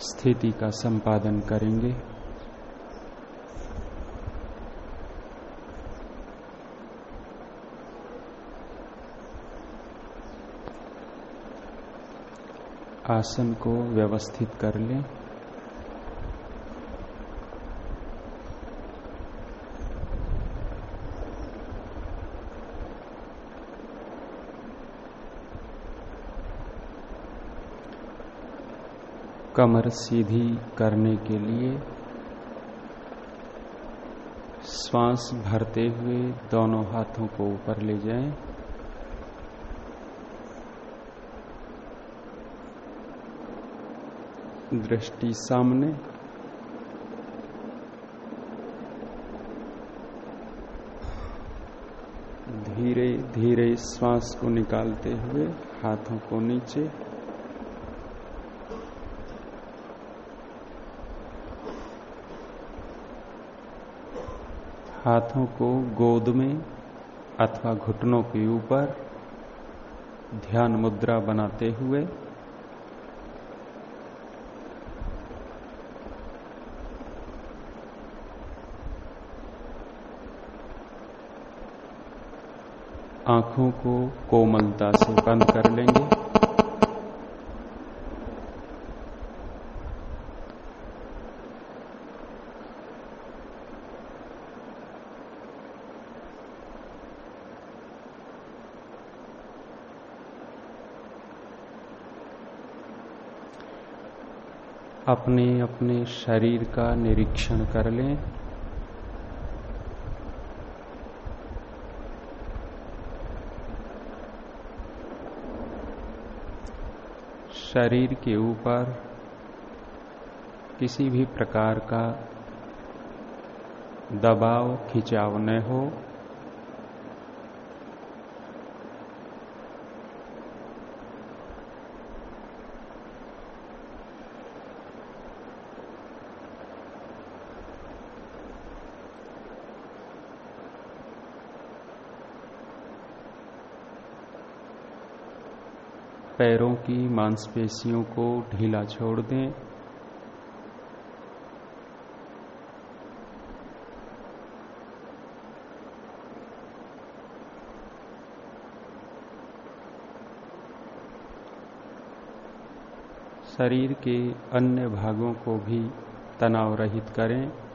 स्थिति का संपादन करेंगे। आसन को व्यवस्थित कर लें। कमर सीधी करने के लिए श्वास भरते हुए दोनों हाथों को ऊपर ले जाएँ। दृष्टि सामने। धीरे धीरे श्वास को निकालते हुए हाथों को नीचे। हाथों को गोद में अथवा घुटनों के ऊपर ध्यान मुद्रा बनाते हुए आँखों को कोमलता से बंद कर लेंगे। अपने अपने शरीर का निरीक्षण कर लें। शरीर के ऊपर किसी भी प्रकार का दबाव, खिंचाव न हो। पैरों की मांसपेशियों को ढीला छोड़ दें। शरीर के अन्य भागों को भी तनाव रहित करें।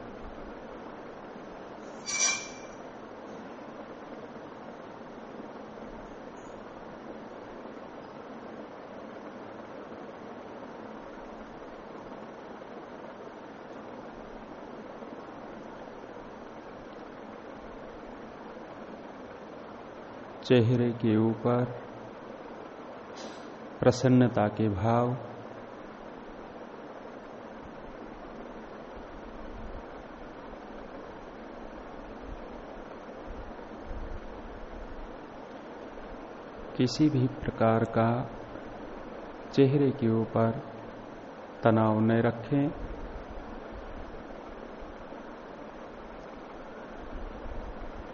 चेहरे के ऊपर प्रसन्नता के भाव, किसी भी प्रकार का चेहरे के ऊपर तनाव न रखें।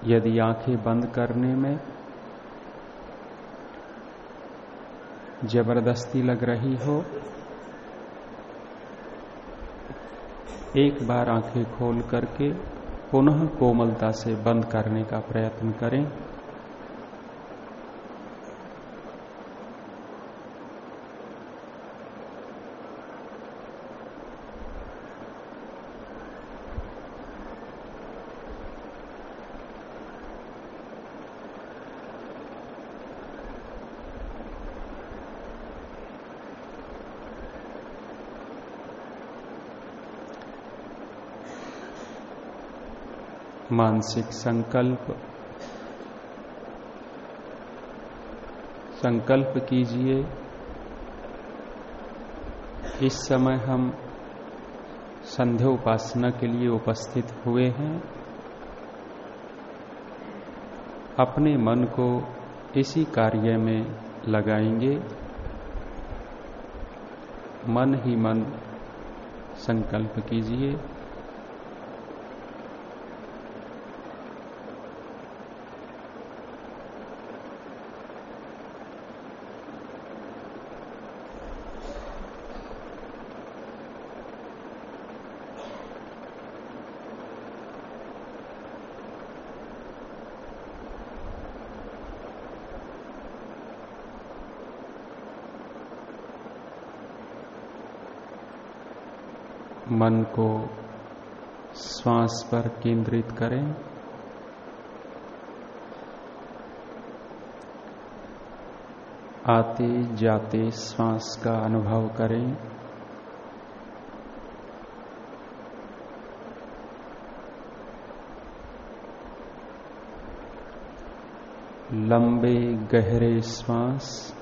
यदि आँखें बंद करने में ज़बरदस्ती लग रही हो। एक बार आँखें खोल करके पुनः कोमलता से बंद करने का प्रयत्न करें। मानसिक संकल्प। संकल्प कीजिए। इस समय हम संध्या उपासना के लिए उपस्थित हुए हैं। अपने मन को इसी कार्य में लगाएँगे। मन ही मन संकल्प कीजिए। मन को श्वास पर केंद्रित करें। आते जाते श्वास का अनुभव करें। लंबे गहरे श्वास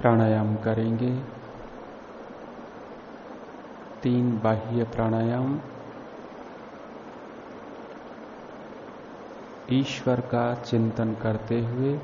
प्राणायाम करेंगे तीन बाह्य प्राणायाम। ईश्वर का चिंतन करते हुए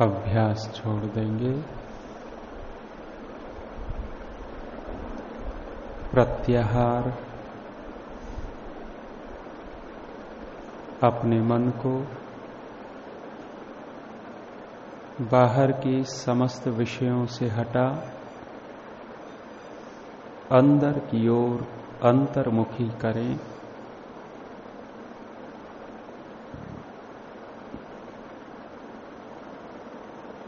अभ्यास छोड़ देंगे। प्रत्याहार। अपने मन को। बाहर के समस्त विषयों से हटा। अंदर की ओर अंतर्मुखी करें।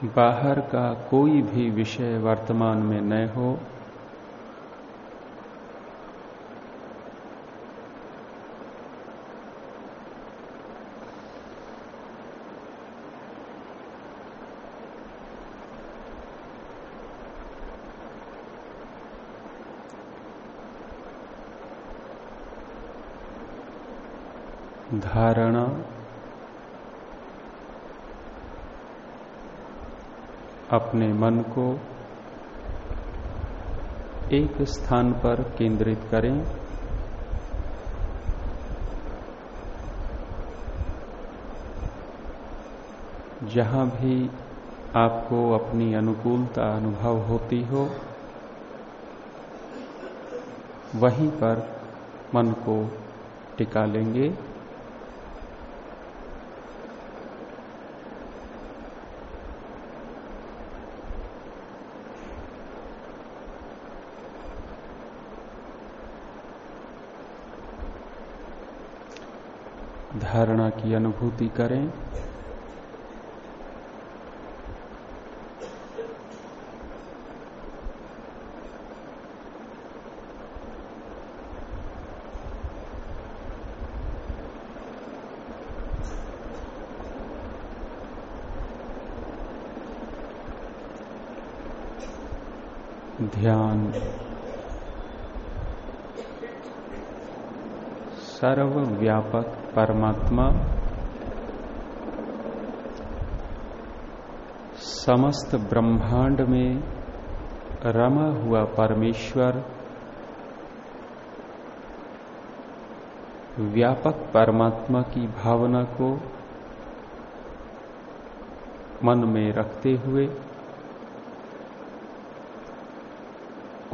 बाहर का कोई भी विषय वर्तमान में न हो। धारणा अपने मन को एक स्थान पर केंद्रित करें। जहाँ भी आपको अपनी अनुकूलता अनुभव होती हो, वहीं पर मन को टिका लेंगे। धारणा की अनुभूति करें। ध्यान। सर्वव्यापक परमात्मा समस्त ब्रह्मांड में रमा हुआ परमेश्वर, व्यापक परमात्मा की भावना को मन में रखते हुए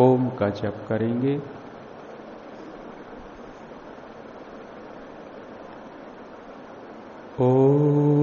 ओम का जप करेंगे। ओ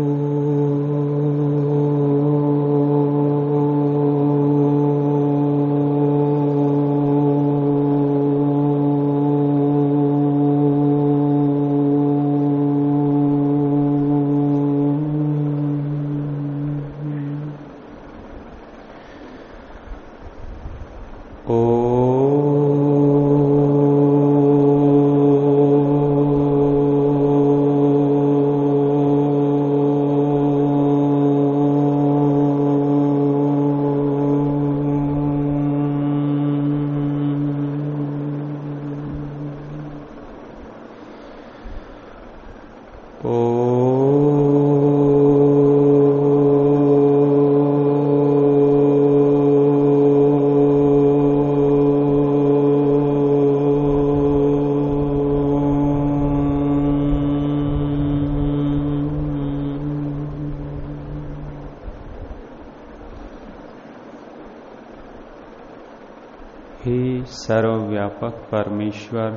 सर्वव्यापक परमेश्वर।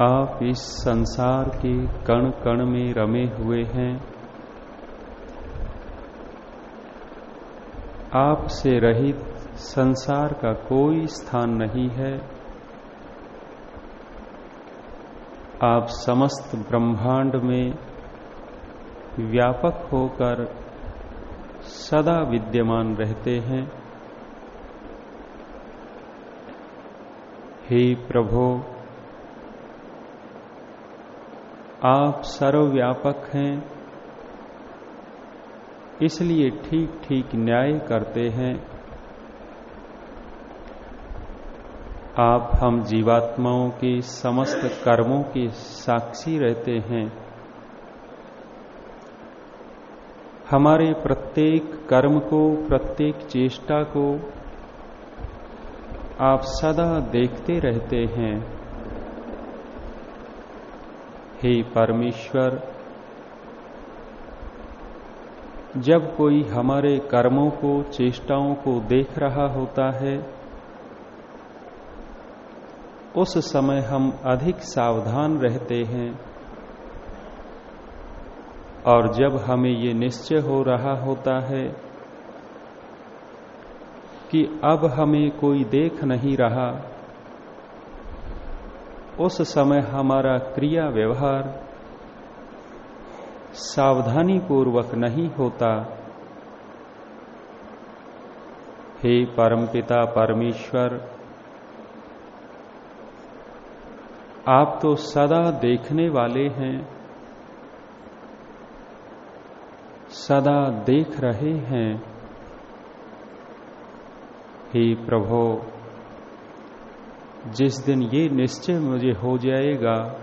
आप इस संसार के कण कण में रमे हुए हैं। आपसे रहित संसार का कोई स्थान नहीं है। आप समस्त ब्रह्मांड में व्यापक होकर सदा विद्यमान रहते हैं। हे प्रभो, आप सर्वव्यापक हैं, इसलिए ठीक ठीक न्याय करते हैं। आप हम जीवात्माओं के समस्त कर्मों के साक्षी रहते हैं। हमारे प्रत्येक कर्म को, प्रत्येक चेष्टा को आप सदा देखते रहते हैं। हे परमेश्वर, जब कोई हमारे कर्मों को, चेष्टाओं को देख रहा होता है, उस समय हम अधिक सावधान रहते हैं। और जब हमें ये निश्चय हो रहा होता है कि अब हमें कोई देख नहीं रहा, उस समय हमारा क्रिया व्यवहार सावधानी पूर्वक नहीं होता। हे परमपिता परमेश्वर, आप तो सदा देखने वाले हैं सदा देख रहे हैं। हे प्रभो, जिस दिन ये निश्चय मुझे हो जाएगा,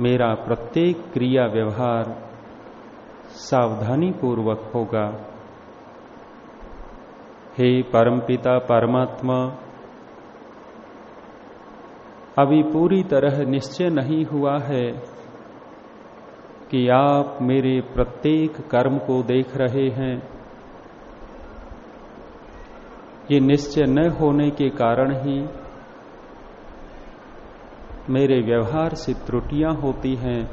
मेरा प्रत्येक क्रिया व्यवहार सावधानी पूर्वक होगा। हे परमपिता परमात्मा, अभी पूरी तरह निश्चय नहीं हुआ है। कि आप मेरे प्रत्येक कर्म को देख रहे हैं। ये निश्चय न होने के कारण ही मेरे व्यवहार से त्रुटियाँ होती हैं,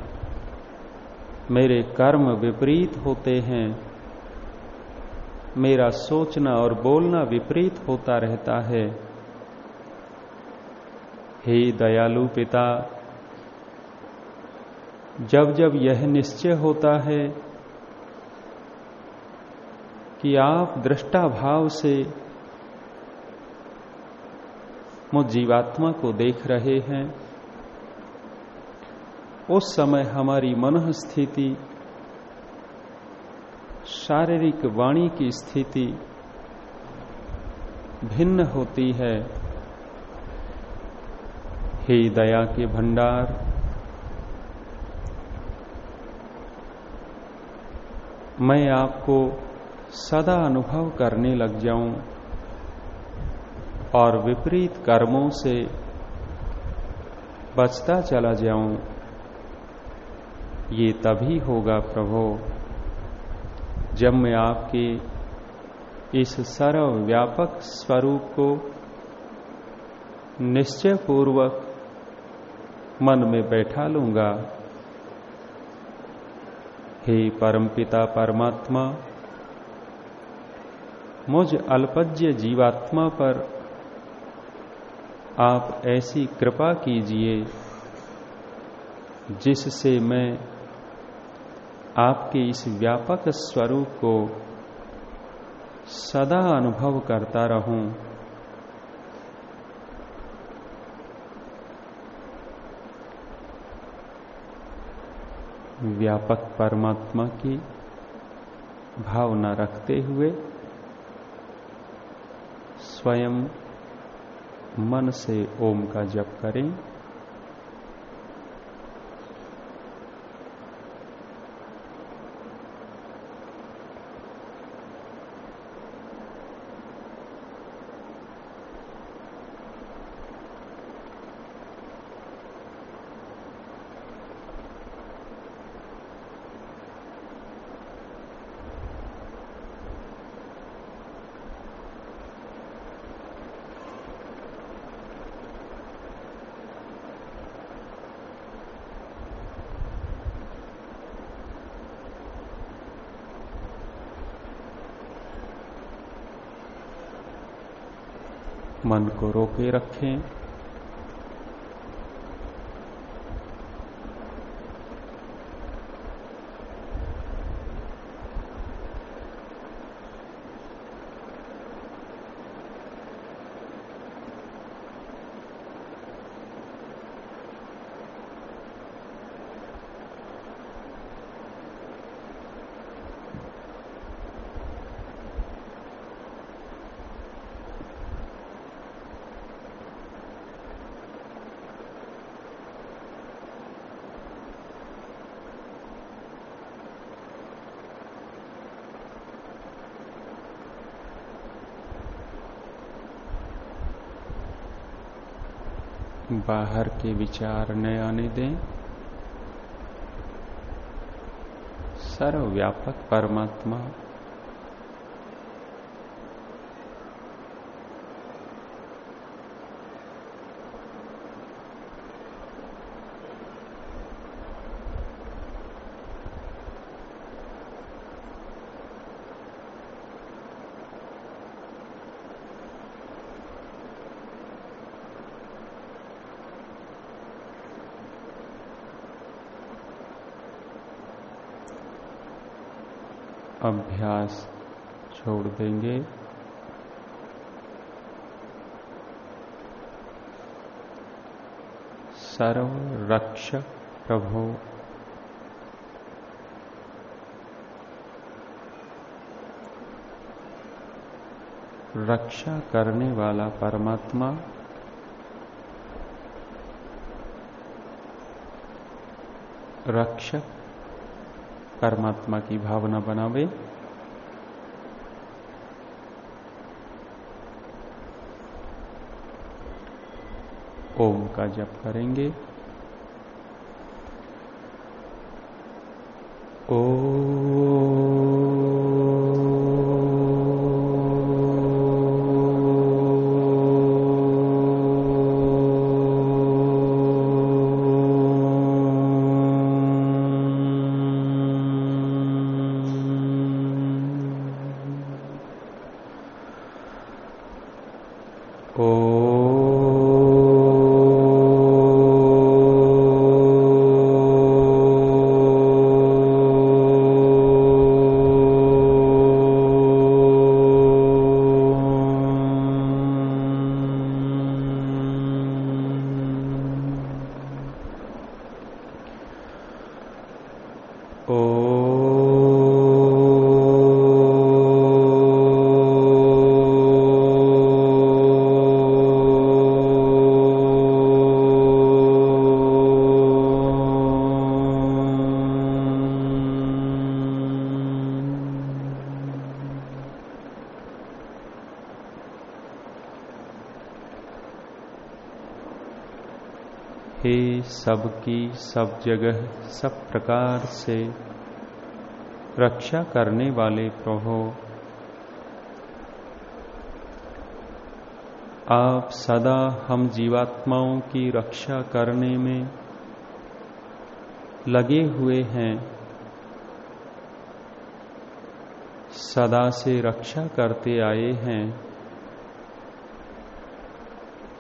मेरे कर्म विपरीत होते हैं, मेरा सोचना और बोलना विपरीत होता रहता है। हे दयालु पिता जब जब यह निश्चय होता है कि आप दृष्टा भाव से मुझ जीवात्मा को देख रहे हैं, उस समय हमारी मन स्थिति शारीरिक वाणी की स्थिति भिन्न होती है। हे दया के भंडार मैं आपको सदा अनुभव करने लग जाऊँ और विपरीत कर्मों से बचता चला जाऊँ। ये तभी होगा प्रभो, जब मैं आपके इस सर्वव्यापक स्वरूप को निश्चय पूर्वक मन में बैठा लूँगा। हे परमपिता परमात्मा। मुझ अल्पज्य जीवात्मा पर आप ऐसी कृपा कीजिए, जिससे मैं आपके इस व्यापक स्वरूप को सदा अनुभव करता रहूँ। व्यापक परमात्मा की भावना रखते हुए स्वयं मन से ओम का जप करें। मन को रोके रखें। बाहर के विचार न आने दें। सर्वव्यापक परमात्मा अभ्यास छोड़ देंगे। सर्व रक्षक प्रभु। रक्षा करने वाला परमात्मा। रक्षक परमात्मा की भावना बनावे ओम का जप करेंगे। ओ सबकी सब जगह सब प्रकार से रक्षा करने वाले प्रभो, आप सदा हम जीवात्माओं की रक्षा करने में लगे हुए हैं। सदा से रक्षा करते आए हैं।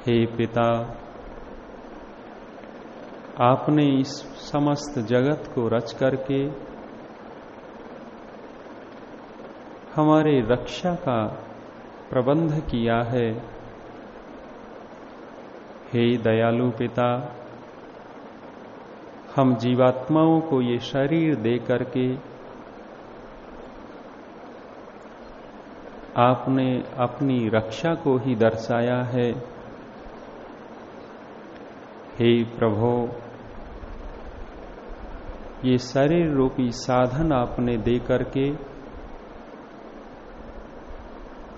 हे पिता आपने इस समस्त जगत को रच करके हमारे रक्षा का प्रबंध किया है। हे दयालु पिता, हम जीवात्माओं को ये शरीर दे करके आपने अपनी रक्षा को ही दर्शाया है। हे प्रभो, ये शरीर रूपी साधन आपने दे करके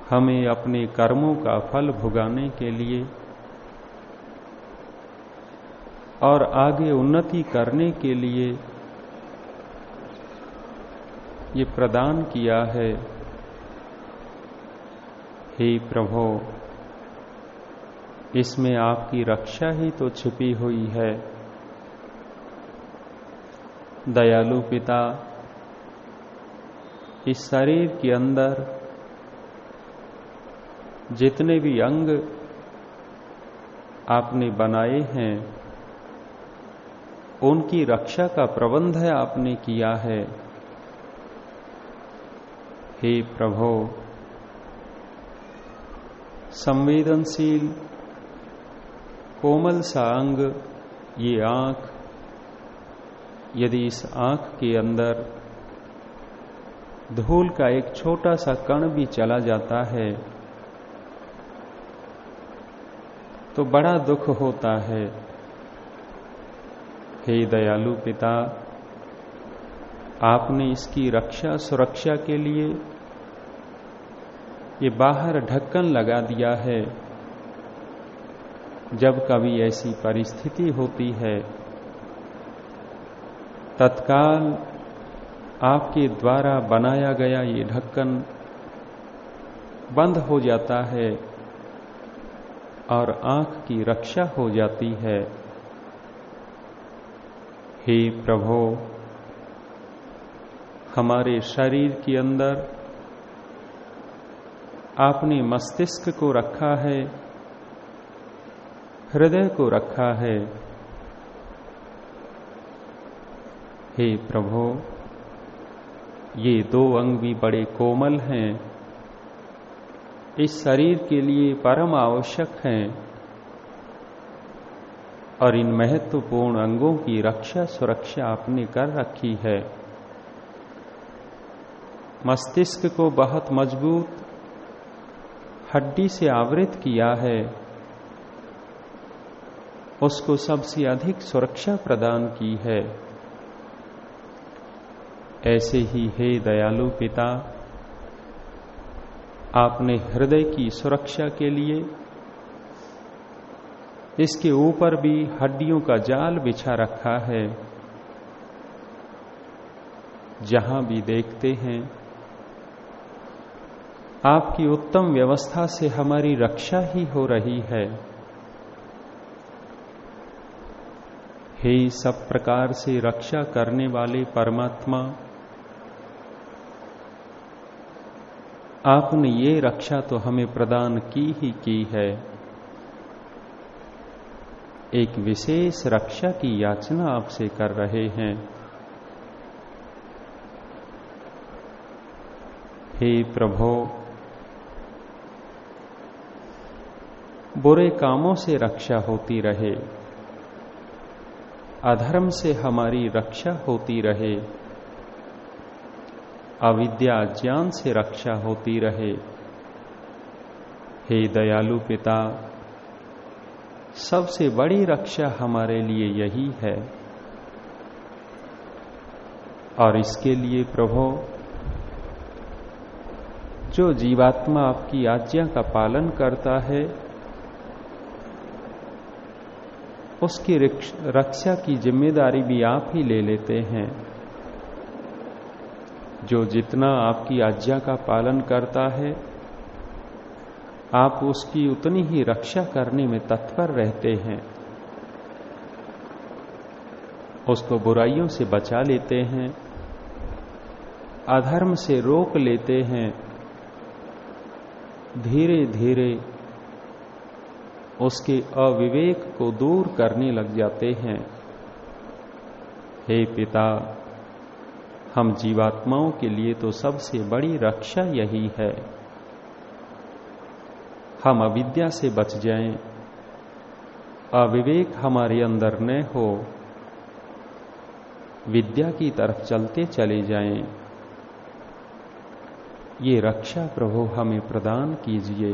हमें अपने कर्मों का फल भुगाने के लिए और आगे उन्नति करने के लिए ये प्रदान किया है। हे प्रभो इसमें आपकी रक्षा ही तो छिपी हुई है। दयालु पिता, इस शरीर के अंदर जितने भी अंग आपने बनाए हैं, उनकी रक्षा का प्रबंध आपने किया है। हे प्रभो, संवेदनशील कोमल सा अंग, ये आँख, यदि इस आँख के अंदर धूल का एक छोटा सा कण भी चला जाता है तो बड़ा दुख होता है। हे दयालु पिता, आपने इसकी रक्षा, सुरक्षा के लिए ये बाहर ढक्कन लगा दिया है। जब कभी ऐसी परिस्थिति होती है, तत्काल आपके द्वारा बनाया गया ये ढक्कन बंद हो जाता है और आँख की रक्षा हो जाती है। हे प्रभो, हमारे शरीर के अंदर आपने मस्तिष्क को रखा है। हृदय को रखा है। हे प्रभो, ये दो अंग भी बड़े कोमल हैं। इस शरीर के लिए परम आवश्यक हैं और इन महत्वपूर्ण अंगों की रक्षा सुरक्षा आपने कर रखी है। मस्तिष्क को बहुत मज़बूत हड्डी से आवृत किया है। उसको सबसे अधिक सुरक्षा प्रदान की है। ऐसे ही हे दयालु पिता, आपने हृदय की सुरक्षा के लिए इसके ऊपर भी हड्डियों का जाल बिछा रखा है। जहाँ भी देखते हैं, आपकी उत्तम व्यवस्था से हमारी रक्षा ही हो रही है। हे सब प्रकार से रक्षा करने वाले परमात्मा, आपने ये रक्षा तो हमें प्रदान की ही की है। एक विशेष रक्षा की याचना आपसे कर रहे हैं। हे प्रभो, बुरे कामों से रक्षा होती रहे। अधर्म से हमारी रक्षा होती रहे। अविद्या ज्ञान से रक्षा होती रहे। हे दयालु पिता, सबसे बड़ी रक्षा हमारे लिए यही है। और इसके लिए प्रभु, जो जीवात्मा आपकी आज्ञा का पालन करता है उसकी रक्षा की ज़िम्मेदारी भी आप ही ले लेते हैं। जो जितना आपकी आज्ञा का पालन करता है, आप उसकी उतनी ही रक्षा करने में तत्पर रहते हैं। उसको बुराइयों से बचा लेते हैं, अधर्म से रोक लेते हैं। धीरे धीरे उसके अविवेक को दूर करने लग जाते हैं। हे पिता हम जीवात्माओं के लिए तो सबसे बड़ी रक्षा यही है। हम अविद्या से बच जाएँ, अविवेक हमारे अंदर न हो। विद्या की तरफ़ चलते चले जाएँ, ये रक्षा प्रभु हमें प्रदान कीजिए।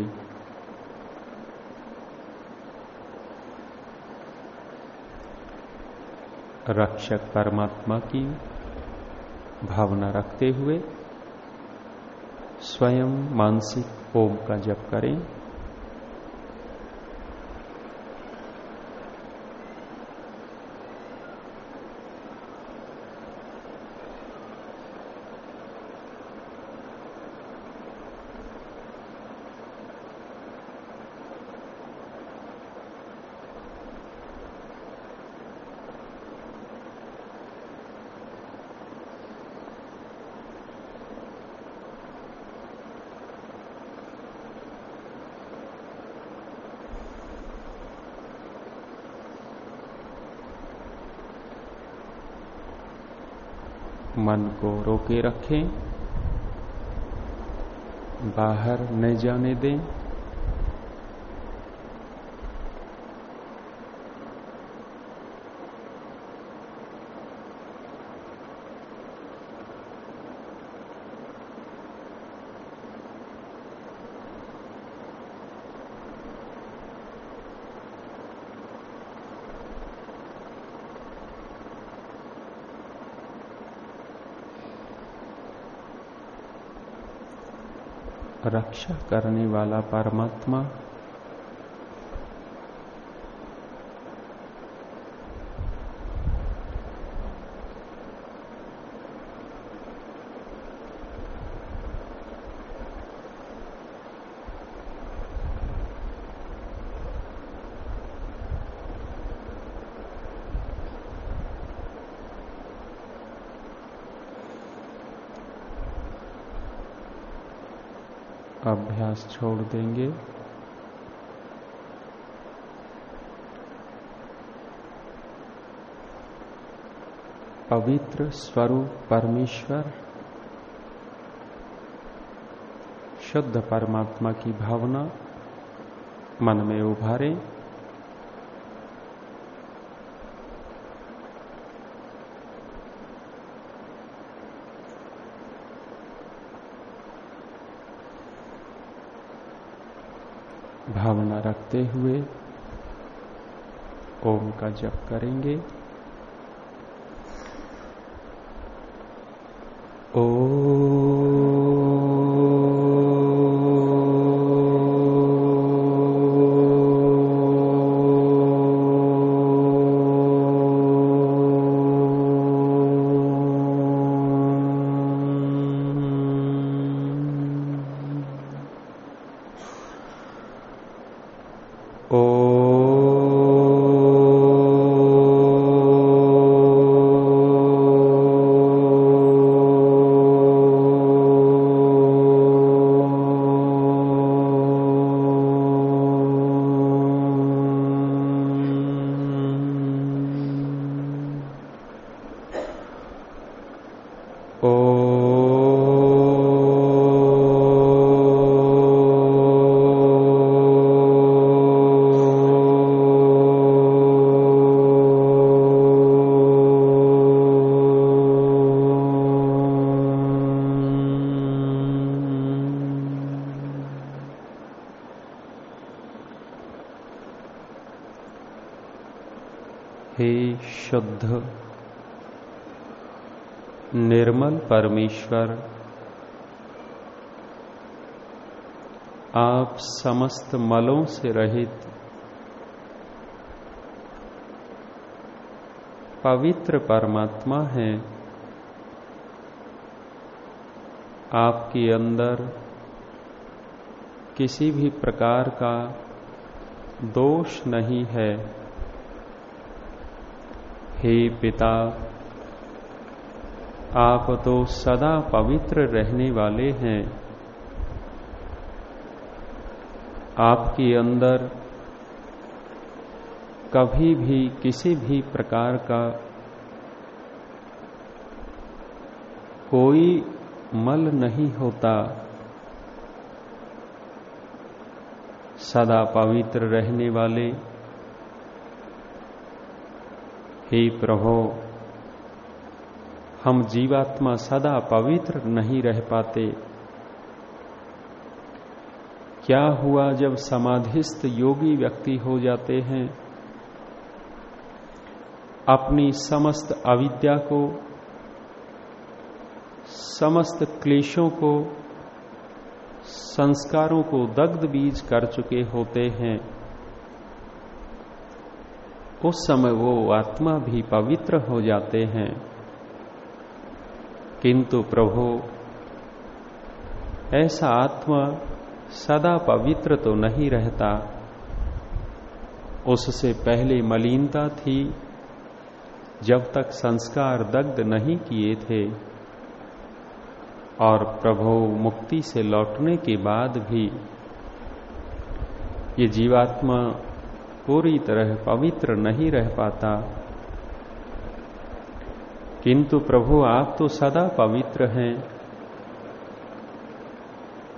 रक्षक परमात्मा की भावना रखते हुए स्वयं मानसिक ओम का जप करें। मन को रोके रखें बाहर न जाने दें। रक्षा करने वाला परमात्मा अभ्यास छोड़ देंगे। पवित्र स्वरूप परमेश्वर शुद्ध परमात्मा की भावना मन में उभारें। भावना रखते हुए ओम का जप करेंगे। ओ हे शुद्ध, निर्मल परमेश्वर। आप समस्त मलों से रहित, पवित्र परमात्मा हैं। आपके अंदर किसी भी प्रकार का दोष नहीं है। हे पिता, आप तो सदा पवित्र रहने वाले हैं। आपके अंदर कभी भी किसी भी प्रकार का कोई मल नहीं होता। सदा पवित्र रहने वाले हे प्रभो, हम जीवात्मा सदा पवित्र नहीं रह पाते। क्या हुआ जब समाधिस्थ योगी व्यक्ति हो जाते हैं? अपनी समस्त अविद्या को, समस्त क्लेशों को, संस्कारों को दग्ध बीज कर चुके होते हैं। उस समय वो आत्मा भी पवित्र हो जाते हैं। किंतु प्रभु, ऐसा आत्मा सदा पवित्र तो नहीं रहता। उससे पहले मलिनता थी, जब तक संस्कार दग्ध नहीं किए थे। और प्रभु मुक्ति से लौटने के बाद भी ये जीवात्मा पूरी तरह पवित्र नहीं रह पाता। किंतु प्रभु, आप तो सदा पवित्र हैं।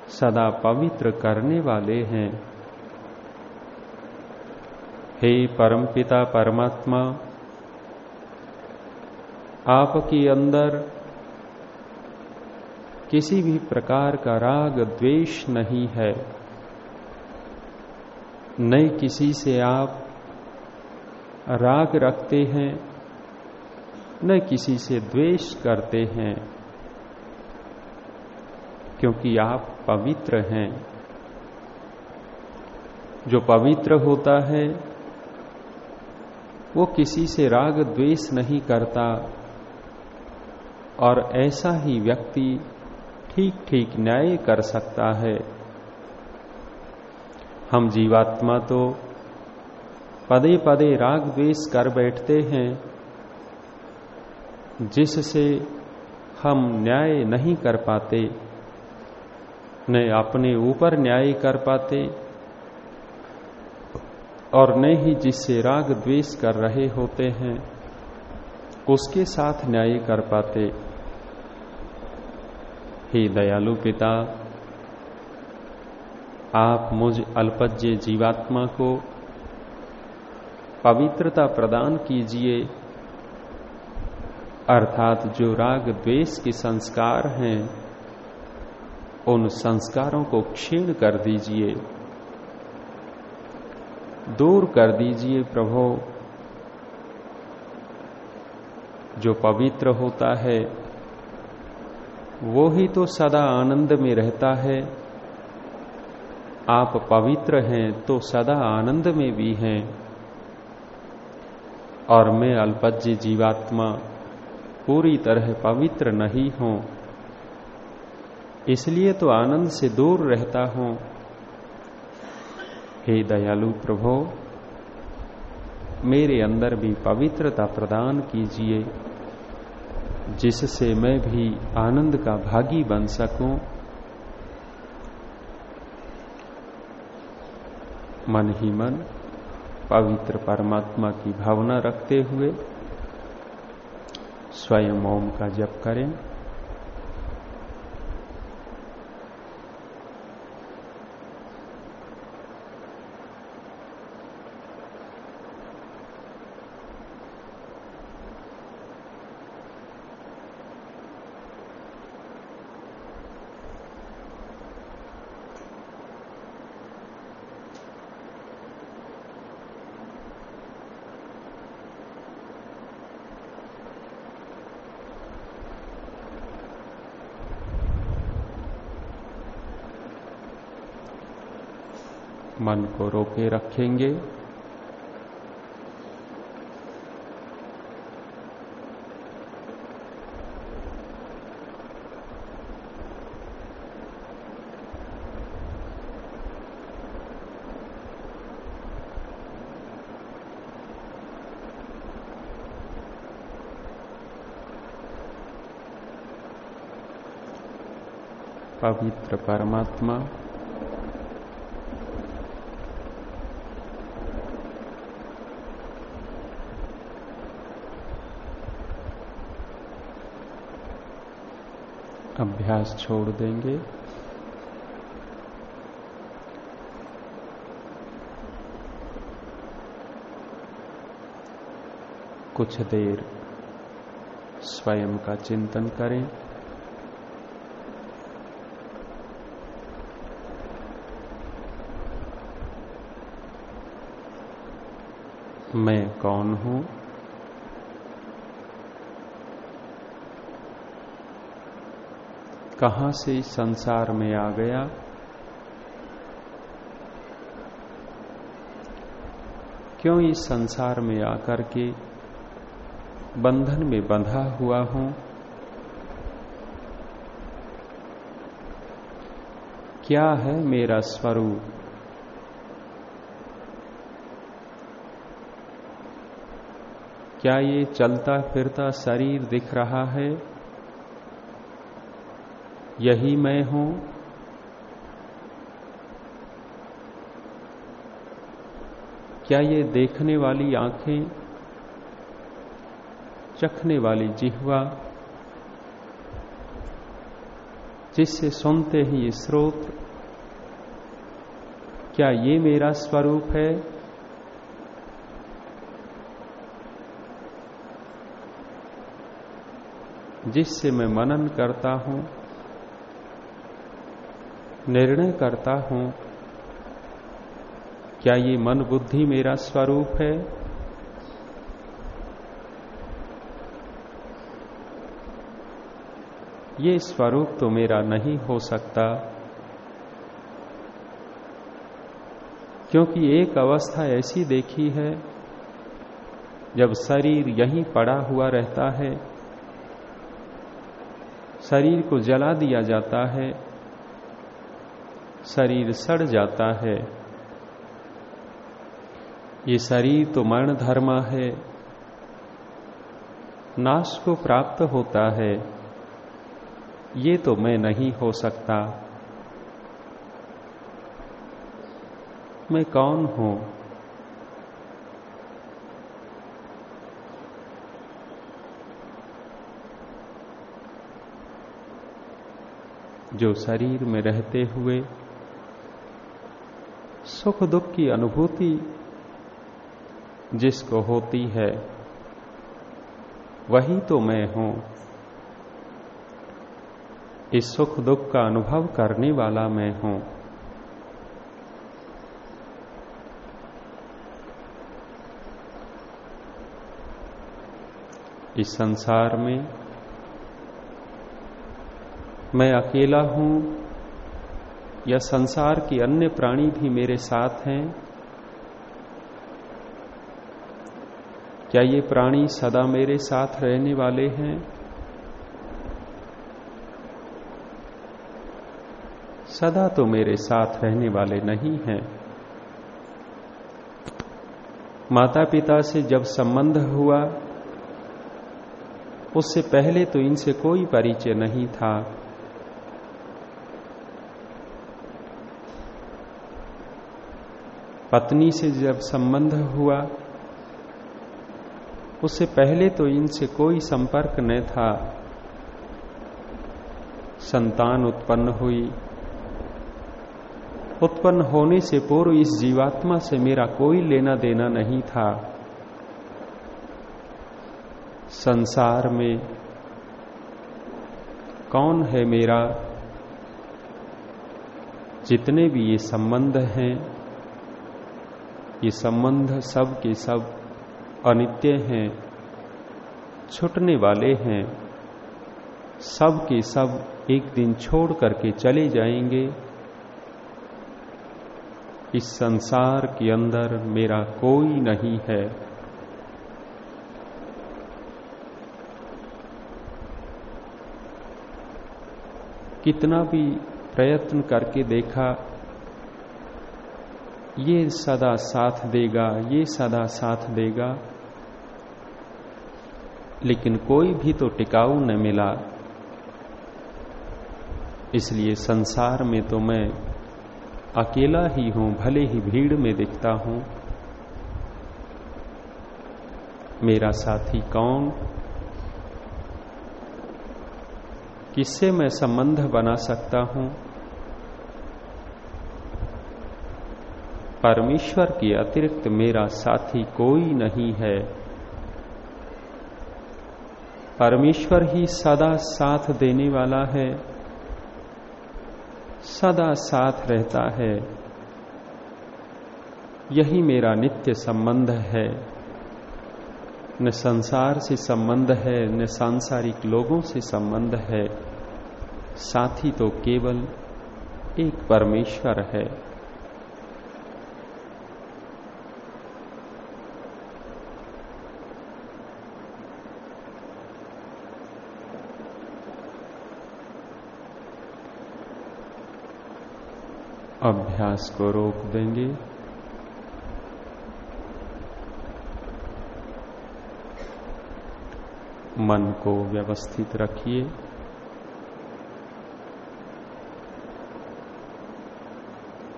सदा पवित्र करने वाले हैं। हे परमपिता परमात्मा, आपके अंदर किसी भी प्रकार का राग द्वेष नहीं है। न किसी से आप राग रखते हैं, न किसी से द्वेष करते हैं, क्योंकि आप पवित्र हैं। जो पवित्र होता है, वो किसी से राग द्वेष नहीं करता, और ऐसा ही व्यक्ति ठीक ठीक न्याय कर सकता है। हम जीवात्मा तो पदे पदे राग द्वेष कर बैठते हैं, जिससे हम न्याय नहीं कर पाते, न अपने ऊपर न्याय कर पाते, और न ही जिससे राग द्वेष कर रहे होते हैं, उसके साथ न्याय कर पाते। हे दयालु पिता आप मुझ अल्पज्य जीवात्मा को पवित्रता प्रदान कीजिए। अर्थात जो राग द्वेष के संस्कार हैं, उन संस्कारों को क्षीण कर दीजिए। दूर कर दीजिए प्रभो, जो पवित्र होता है, वो ही तो सदा आनंद में रहता है। आप पवित्र हैं तो सदा आनंद में भी हैं। और मैं अल्पज्य जीवात्मा, पूरी तरह पवित्र नहीं हूँ। इसलिए तो आनंद से दूर रहता हूँ। हे दयालु प्रभो, मेरे अंदर भी पवित्रता प्रदान कीजिए, जिससे मैं भी आनंद का भागी बन सकूँ। मन ही मन पवित्र परमात्मा की भावना रखते हुए स्वयं ओम का जप करें। को रोके रखेंगे। पवित्र परमात्मा अभ्यास छोड़ देंगे। कुछ देर स्वयं का चिंतन करें। मैं कौन हूँ? कहाँ से इस संसार में आ गया? क्यों इस संसार में आकर के बंधन में बंधा हुआ हूँ? क्या है मेरा स्वरूप? क्या ये चलता फिरता शरीर दिख रहा है? यही मैं हूँ। क्या ये देखने वाली आँखें, चखने वाली जिहवा, जिससे सुनते ही ये स्रोत, क्या ये मेरा स्वरूप है? जिससे मैं मनन करता हूँ। निर्णय करता हूँ। क्या ये मन बुद्धि मेरा स्वरूप है? ये स्वरूप तो मेरा नहीं हो सकता, क्योंकि एक अवस्था ऐसी देखी है, जब शरीर यहीं पड़ा हुआ रहता है, शरीर को जला दिया जाता है शरीर सड़ जाता है। ये शरीर तो मरण धर्मा है। नाश को प्राप्त होता है। ये तो मैं नहीं हो सकता। मैं कौन हूँ? जो शरीर में रहते हुए सुख दुख की अनुभूति जिसको होती है, वही तो मैं हूँ। इस सुख दुख का अनुभव करने वाला मैं हूँ। इस संसार में मैं अकेला हूँ या संसार के अन्य प्राणी भी मेरे साथ हैं? क्या ये प्राणी सदा मेरे साथ रहने वाले हैं? सदा तो मेरे साथ रहने वाले नहीं हैं। माता पिता से जब संबंध हुआ, उससे पहले तो इनसे कोई परिचय नहीं था। पत्नी से जब संबंध हुआ, उससे पहले तो इनसे कोई संपर्क न था। संतान उत्पन्न हुई। उत्पन्न होने से पूर्व इस जीवात्मा से मेरा कोई लेना देना नहीं था। संसार में कौन है मेरा? जितने भी ये संबंध हैं ये संबंध सब के सब अनित्य हैं, छुटने वाले हैं। सब के सब एक दिन छोड़ करके चले जाएँगे। इस संसार के अंदर मेरा कोई नहीं है। कितना भी प्रयत्न करके देखा ये सदा साथ देगा, ये सदा साथ देगा। लेकिन कोई भी तो टिकाऊ न मिला। इसलिए संसार में तो मैं अकेला ही हूँ, भले ही भीड़ में दिखता हूँ। मेरा साथी कौन? किससे मैं संबंध बना सकता हूँ? परमेश्वर के अतिरिक्त मेरा साथी कोई नहीं है। परमेश्वर ही सदा साथ देने वाला है, सदा साथ रहता है। यही मेरा नित्य संबंध है। न संसार से संबंध है, न सांसारिक लोगों से संबंध है। साथी तो केवल एक परमेश्वर है। अभ्यास को रोक देंगे। मन को व्यवस्थित रखिए।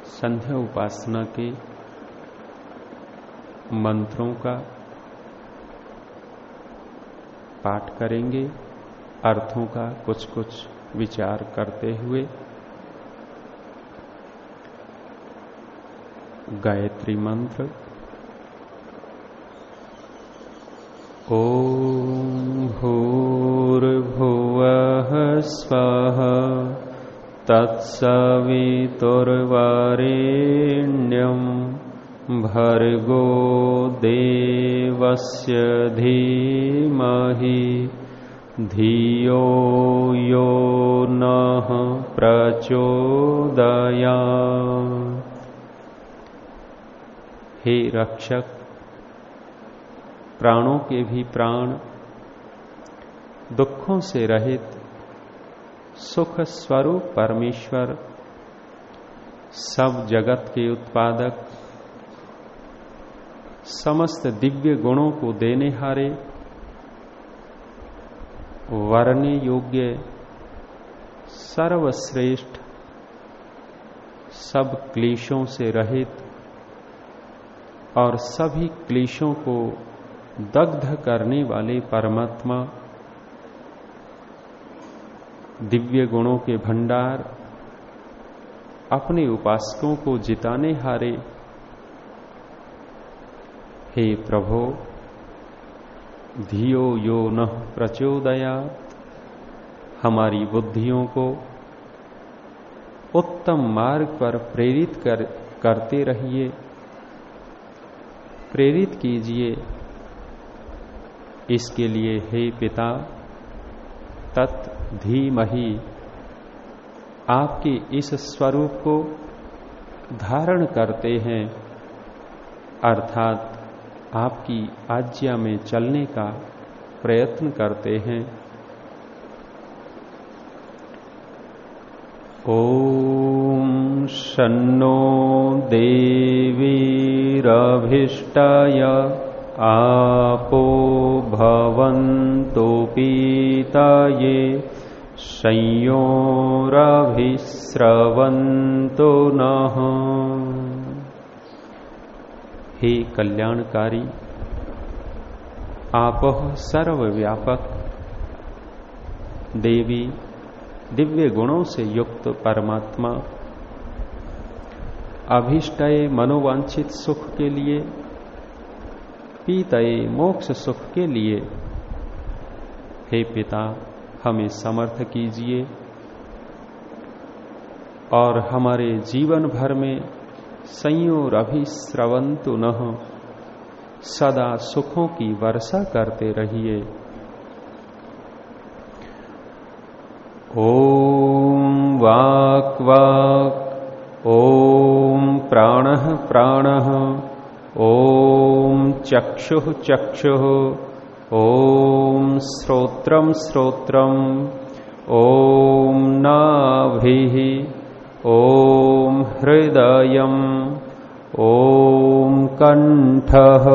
संध्या उपासना के मंत्रों का पाठ करेंगे। अर्थों का कुछ कुछ विचार करते हुए गायत्री मंत्र। ॐ भूर्भुवः स्वः तत्सवितुर्वरेण्यम् भर्गो देवस्य धीमहि। धियो यो नः प्रचोदया हे रक्षक, प्राणों के भी प्राण, दुखों से रहित, सुख स्वरूप परमेश्वर, सब जगत के उत्पादक, समस्त दिव्य गुणों को देने हारे वर्ण्य योग्य, सर्वश्रेष्ठ, सब क्लेशों से रहित और सभी क्लेशों को दग्ध करने वाले परमात्मा दिव्य गुणों के भंडार अपने उपासकों को जिताने हारे। हे प्रभो धियो यो न प्रचोदया हमारी बुद्धियों को उत्तम मार्ग पर प्रेरित कर, करते रहिए। प्रेरित कीजिए। इसके लिए हे पिता, तत् धीमही। आपके इस स्वरूप को धारण करते हैं, अर्थात आपकी आज्ञा में चलने का प्रयत्न करते हैं। ॐ शन्नो देवीरभिष्टाय आपो भवन्तु पीताये, संयोरभिस्रवन्तु नः। हे कल्याणकारी, आप सर्वव्यापक, देवी दिव्य गुणों से युक्त परमात्मा अभिष्टय मनोवांछित सुख के लिए, पीतये मोक्ष सुख के लिए। हे पिता, हमें समर्थ कीजिए और हमारे जीवन भर में संयोर अभिश्रवंतु न सदा सुखों की वर्षा करते रहिए। ॐ वाक् वाक् ॐ प्राणः प्राणः ॐ चक्षुः चक्षुः ॐ श्रोत्रं श्रोत्रम् ॐ नाभिः ॐ हृदयम् ॐ कण्ठः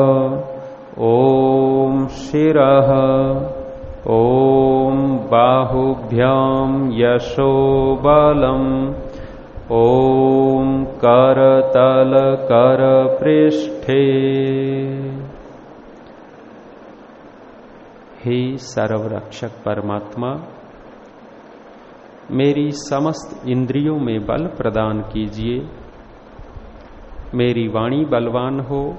ॐ शिरः ॐ बाहुभ्यां यशो बलम् ॐ करतलकरपृष्ठे। हे सर्वरक्षक परमात्मा, मेरी समस्त इंद्रियों में बल प्रदान कीजिए। मेरी वाणी बलवान हो,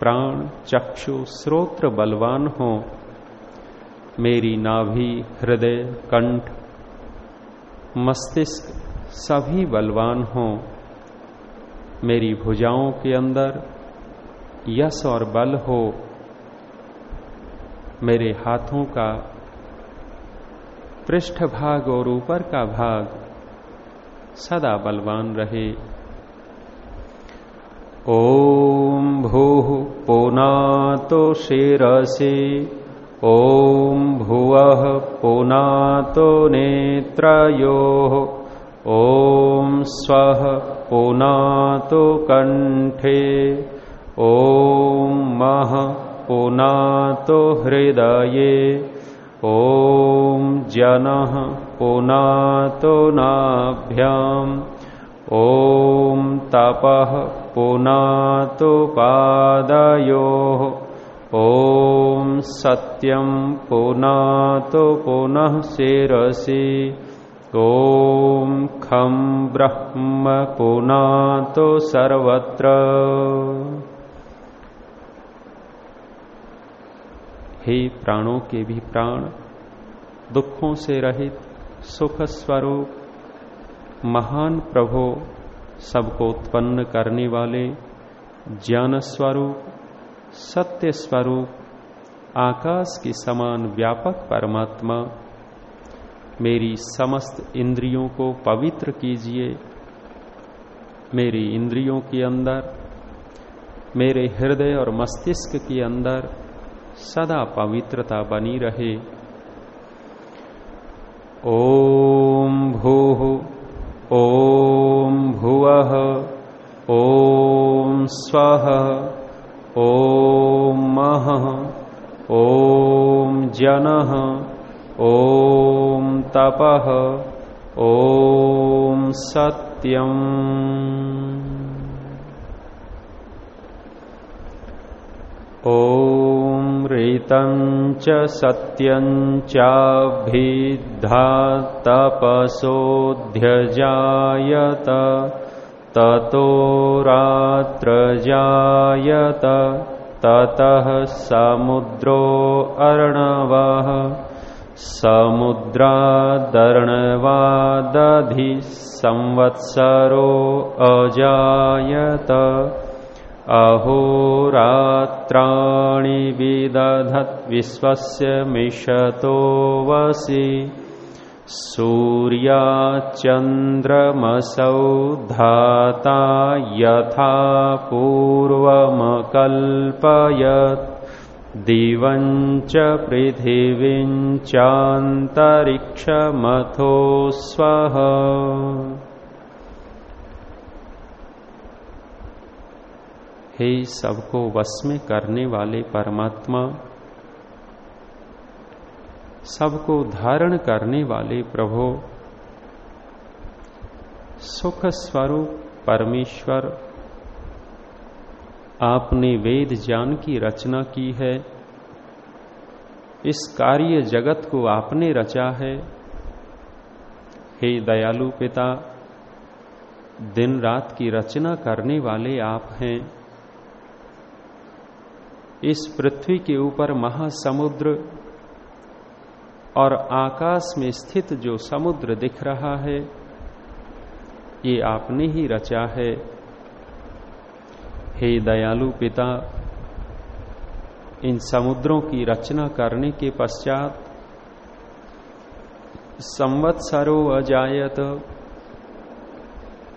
प्राण, चक्षु श्रोत्र बलवान हो। मेरी नाभि, हृदय, कंठ, मस्तिष्क सभी बलवान हों। मेरी भुजाओं के अंदर यश और बल हो। मेरे हाथों का पृष्ठ भाग और ऊपर का भाग सदा बलवान रहे। ओम भूः पुनातो शिरसि। ॐ भुवः पुनातो नेत्रयोः। ॐ स्वः पुनातो कण्ठे। ॐ मः पुनातो हृदये। ॐ जनः पुनातो नाभ्याम्। ॐ तपः पुनातो पादयोः। ॐ सत्यं पुनातो पुनः शिरसि। ॐ खं ब्रह्म पुनातो सर्वत्र। हे प्राणों के भी प्राण, दुखों से रहित, सुख स्वरूप, महान प्रभो, सबको उत्पन्न करने वाले, ज्ञान स्वरूप, सत्य स्वरूप, आकाश के समान व्यापक परमात्मा मेरी समस्त इंद्रियों को पवित्र कीजिए। मेरी इंद्रियों के अंदर, मेरे हृदय और मस्तिष्क के अंदर सदा पवित्रता बनी रहे। ओम भू, ओम भुव, ओम स्व, ओम मह, ओम जनः। ओम तपः ओम सत्यम्। ॐ ऋतं च सत्यं चाभिद्धा तपसोऽध्यजायत ततो ततः समुद्रो अर्णवः। समुद्रादर्णवादधि संवत्सरो अजायत अहोरात्राणि विदधत् विश्वस्य मिषतो वसि। सूर्याचन्द्रमसौ धाता यथा पूर्वमकल्पयत् दिवं च पृथिवीं चान्तरिक्षमथो स्वः हे सबको वश में करने वाले परमात्मा, सबको धारण करने वाले प्रभो, सुख स्वरूप परमेश्वर आपने वेद ज्ञान की रचना की है। इस कार्य जगत को आपने रचा है। हे दयालु पिता, दिन रात की रचना करने वाले आप हैं। इस पृथ्वी के ऊपर महासमुद्र और आकाश में स्थित जो समुद्र दिख रहा है, ये आपने ही रचा है। हे दयालु पिता, इन समुद्रों की रचना करने के पश्चात संवत्सरो अजायत,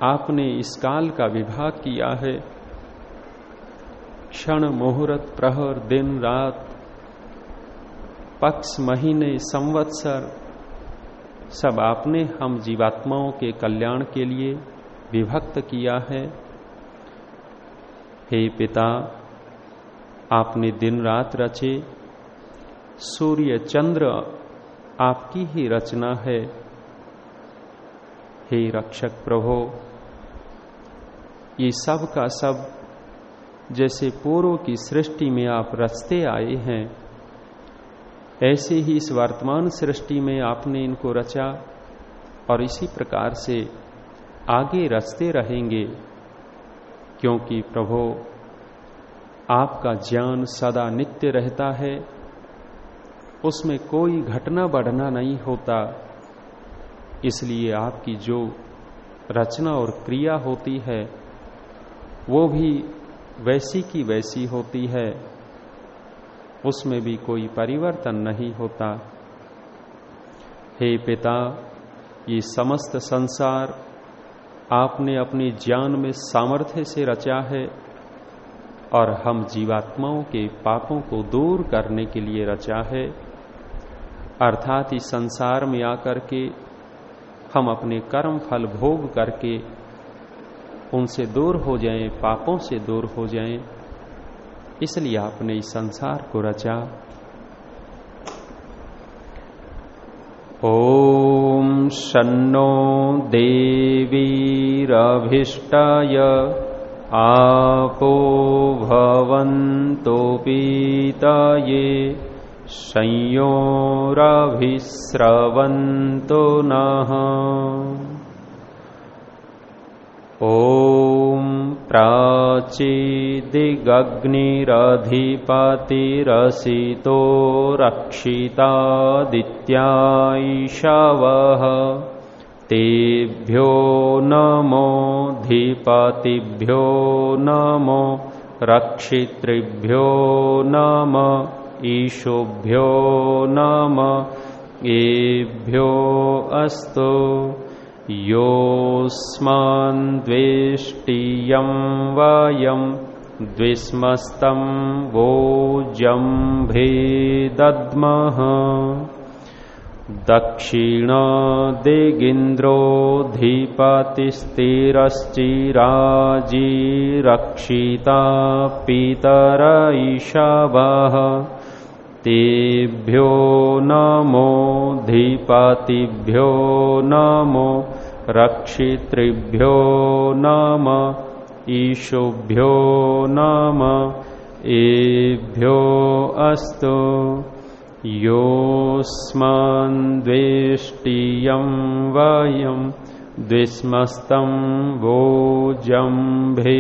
आपने इस काल का विभाग किया है। क्षण मुहूर्त, प्रहर, दिन, रात, पक्ष, महीने, संवत्सर, सब आपने हम जीवात्माओं के कल्याण के लिए विभक्त किया है। हे पिता, आपने दिन रात रचे, सूर्य चंद्र आपकी ही रचना है। हे रक्षक प्रभो, ये सब का सब जैसे पूर्व की सृष्टि में आप रचते आए हैं, ऐसे ही इस वर्तमान सृष्टि में आपने इनको रचा और इसी प्रकार से आगे रचते रहेंगे। क्योंकि प्रभो, आपका ज्ञान सदा नित्य रहता है, उसमें कोई घटना बढ़ना नहीं होता। इसलिए आपकी जो रचना और क्रिया होती है, वो भी वैसी की वैसी होती है। उसमें भी कोई परिवर्तन नहीं होता। हे पिता, ये समस्त संसार आपने अपने ज्ञान में सामर्थ्य से रचा है और हम जीवात्माओं के पापों को दूर करने के लिए रचा है। अर्थात इस संसार में आकर के हम अपने कर्म फल भोग करके उनसे दूर हो जाएँ, पापों से दूर हो जाएँ, इसलिए आपने इस संसार को रचा। ओम शन्नो देवीरभिष्टाय आपो भवन्तो पीताये संयोरभिस्रवन्तो नः। ॐ प्राचीदिगग्निरधिपतिरसितो तेभ्यो नमोऽधिपतिभ्यो नमो रक्षितृभ्यो नम ईशुभ्यो नम एभ्यो अस्तु। योऽस्मान् द्वेष्टियं वयं द्विस्मस्तं वोजम्भेदद्मः दक्षिणादिगिन्द्रोऽधिपतिस्थिरश्चिराजीरक्षिता पितर ईशवः तेभ्यो नमोऽधिपतिभ्यो नमो रक्षितृभ्यो नम ईशुभ्यो नम एभ्यो अस्तु योऽस्मान् द्वेष्टियं वयं द्विस्मस्तं वोजम्भे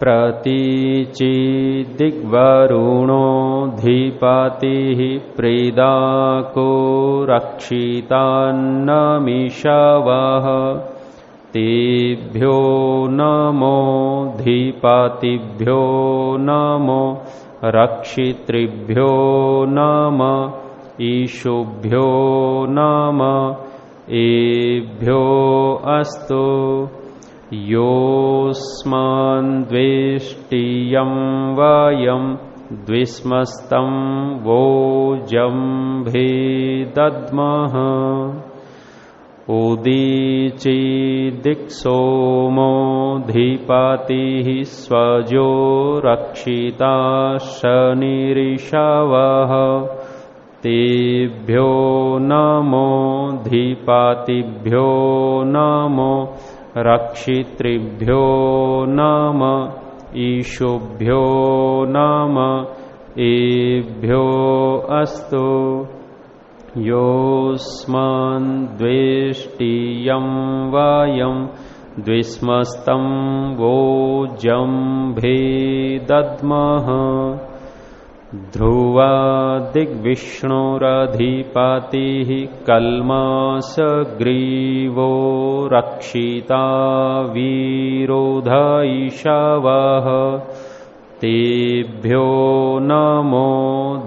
प्रतीचिदिग्वरुणोऽधिपतिः प्रेदाको रक्षितान्नमिषवः। तेभ्यो नमोऽधिपतिभ्यो नमो रक्षितृभ्यो नम ईशुभ्यो नम एभ्यो अस्तु। योऽस्मान् द्वेष्टियं वयं द्विस्मस्तं वोजम्भेदद्मः। उदीचिदिक्सोमोऽधिपतिः स्वजो रक्षिता शनिरिषवः। तेभ्यो नमोऽधिपतिभ्यो नमो रक्षितृभ्यो नम ईशुभ्यो नम एभ्यो अस्तु। द्वेष्टियं वयं द्विस्मस्तं वोजम्भेदद्मः ध्रुवादिग्विष्णुरधिपतिः कल्मासग्रीवो रक्षिता वीरोधैषवः। तेभ्यो नमो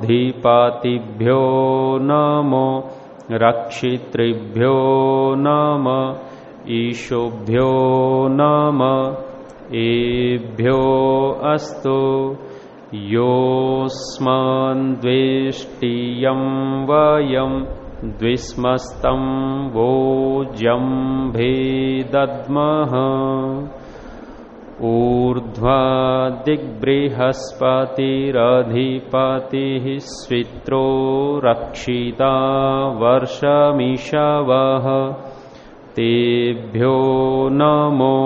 धीपातिभ्यो नमो रक्षितृभ्यो नम ईशोभ्यो नम एभ्यो अस्तु योऽस्मान्द्वेष्टियं वयं द्विस्मस्तं वोज्यम्भे दद्मः ऊर्ध्वा दिग्बृहस्पतिरधिपतिः स्वित्रो रक्षिता वर्षमिषवः। तेभ्यो नमो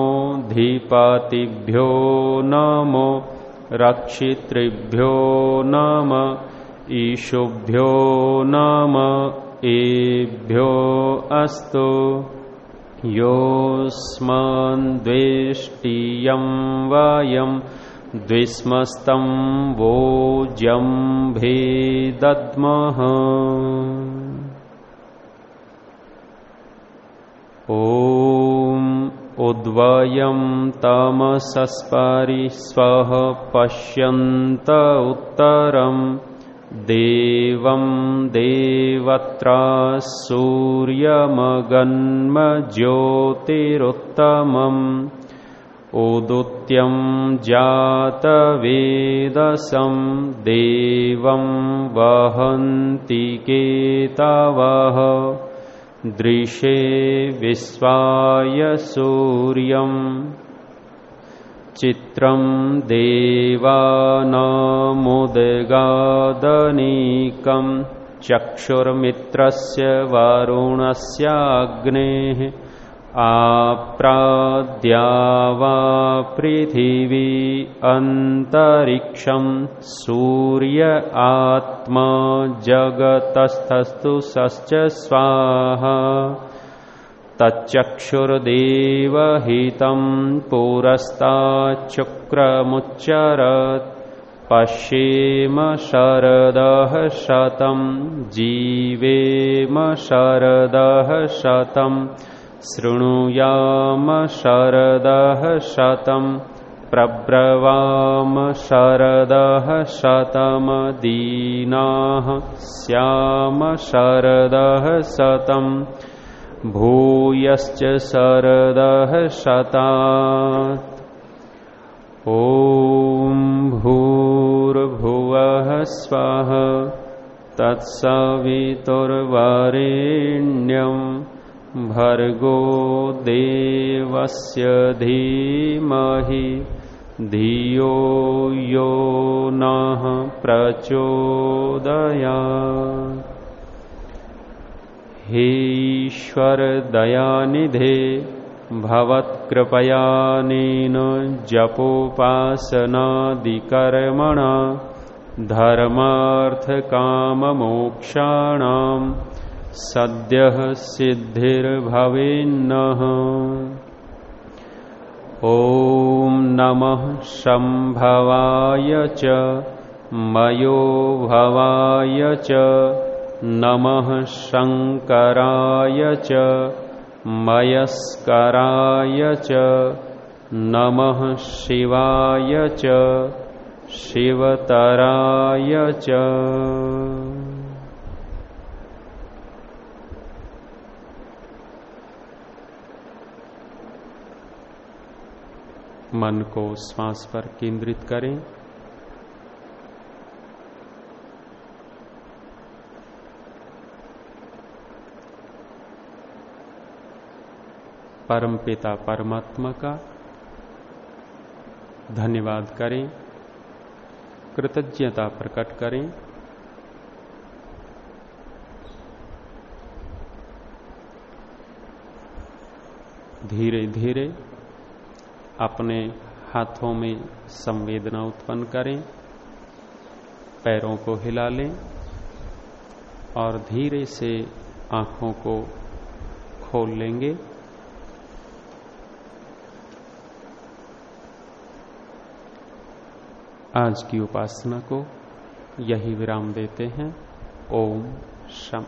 धिपतिभ्यो नमो रक्षितृभ्यो नम ईशुभ्यो नम एभ्यो अस्तु। योऽस्मान्द्वेष्टियं वयं द्विस्मस्तं वोजम्भेदद्मः ॐ उद्वयं तमसस्परिस्वः पश्यन्त उत्तरम्। देवं सूर्यमगन्म ज्योतिरुत्तमम् उदुत्यं जातवेदसं देवं वहन्ति केतवः दृशे विश्वाय सूर्यम् चित्रं देवानामुदगादनीकं चक्षुर्मित्रस्य वरुणस्याग्नेः आप्राद्यावा पृथिवी अन्तरिक्षं सूर्य आत्मा जगतस्थस्तु सश्च स्वाहा तच्चक्षुर्देवहितं पुरस्ताच्छुक्रमुच्चरत् पश्येम शरदः शतं जीवेम शरदः शतं शृणुयाम शरदः शतं प्रब्रवाम शरदः शतमदीनाः स्याम शरदः शतम् भूयश्च शरदः शतात्। ॐ भूर्भुवः स्वः तत्सवितुर्वरेण्यं भर्गो देवस्य धीमहि, धियो यो नः प्रचोदयात्। हे ईश्वर दयानिधे भवत्कृपयानेन जपोपासनादिकर्मणा धर्मार्थकाममोक्षाणां सद्यः सिद्धिर्भवेन्नः। ॐ नमः शम्भवाय च मयो भवाय च नमः शङ्कराय च, मयस्कराय नमः शिवाय च, शिवतराय च। मन को श्वास पर केंद्रित करें। परम पिता परमात्मा का धन्यवाद करें। कृतज्ञता प्रकट करें। धीरे धीरे अपने हाथों में संवेदना उत्पन्न करें। पैरों को हिला लें और धीरे से आँखों को खोल लेंगे। आज की उपासना को यही विराम देते हैं। ओम शम